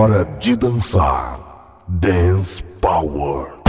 Agora de dançar. Dance Power.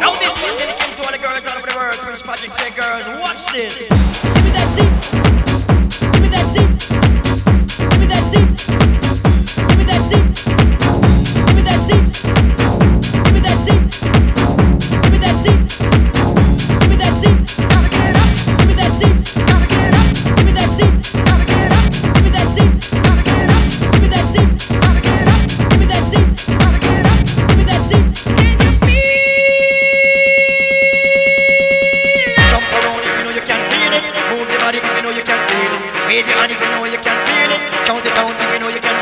Now this is dedicated to all the girls all over the world. Chris Patrick say, girls, watch this. you know you can feel it. Raise your hand if you know you can feel it. Count it down if you know you can